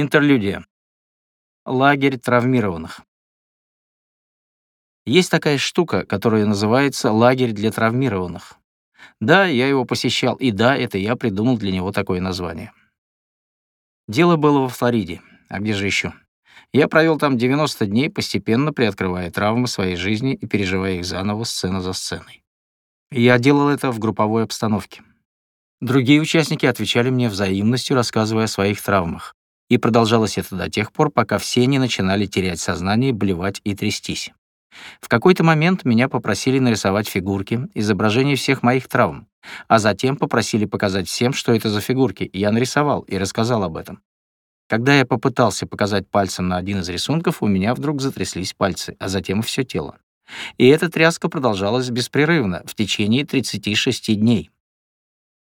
Интерлюдия. Лагерь травмированных. Есть такая штука, которая называется лагерь для травмированных. Да, я его посещал, и да, это я придумал для него такое название. Дело было во Флориде. А где же еще? Я провел там 90 дней, постепенно приоткрывая травмы своей жизни и переживая их заново сцена за сценой. Я делал это в групповой обстановке. Другие участники отвечали мне взаимностью, рассказывая о своих травмах. И продолжалось это до тех пор, пока все не начинали терять сознание, блевать и трястись. В какой-то момент меня попросили нарисовать фигурки, изображения всех моих травм, а затем попросили показать всем, что это за фигурки, и я нарисовал и рассказал об этом. Когда я попытался показать пальцем на один из рисунков, у меня вдруг затряслись пальцы, а затем и все тело. И эта тряска продолжалась беспрерывно в течение 36 дней.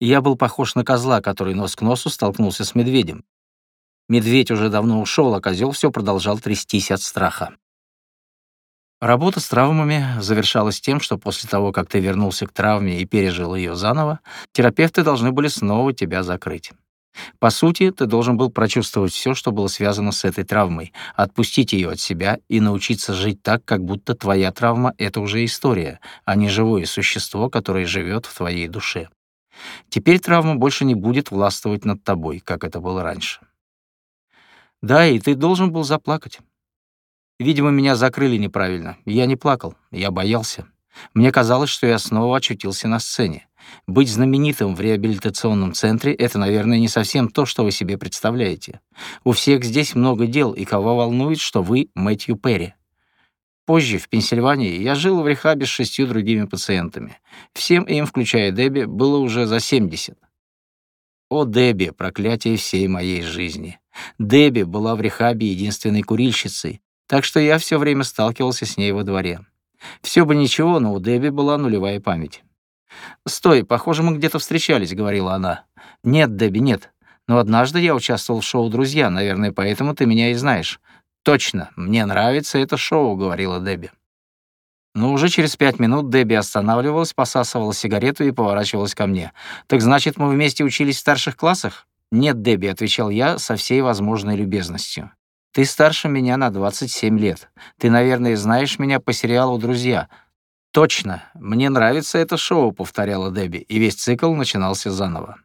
Я был похож на козла, который нос к носу столкнулся с медведем, Медведь уже давно ушел, а козел все продолжал трястись от страха. Работа с травмами завершалась тем, что после того, как ты вернулся к травме и пережил ее заново, терапевты должны были снова тебя закрыть. По сути, ты должен был прочувствовать все, что было связано с этой травмой, отпустить ее от себя и научиться жить так, как будто твоя травма — это уже история, а не живое существо, которое живет в твоей душе. Теперь травма больше не будет властвовать над тобой, как это было раньше. Да, и ты должен был заплакать. Видимо, меня закрыли неправильно. Я не плакал, я боялся. Мне казалось, что я снова очутился на сцене. Быть знаменитым в реабилитационном центре — это, наверное, не совсем то, что вы себе представляете. У всех здесь много дел, и кого волнует, что вы Мэтью Перри. Позже, в Пенсильвании, я жил в рехабе с шестью другими пациентами. Всем им, включая Дебби, было уже за 70. О, Дебби, проклятие всей моей жизни. Дебби была в рехабе единственной курильщицей, так что я все время сталкивался с ней во дворе. Все бы ничего, но у Дебби была нулевая память. «Стой, похоже, мы где-то встречались», — говорила она. «Нет, Дебби, нет. Но однажды я участвовал в шоу «Друзья», наверное, поэтому ты меня и знаешь». «Точно, мне нравится это шоу», — говорила Дебби. Но уже через пять минут Дебби останавливалась, посасывала сигарету и поворачивалась ко мне. «Так значит, мы вместе учились в старших классах?» «Нет, Дебби», — отвечал я со всей возможной любезностью. «Ты старше меня на 27 лет. Ты, наверное, знаешь меня по сериалу «Друзья». «Точно. Мне нравится это шоу», — повторяла Дебби, и весь цикл начинался заново.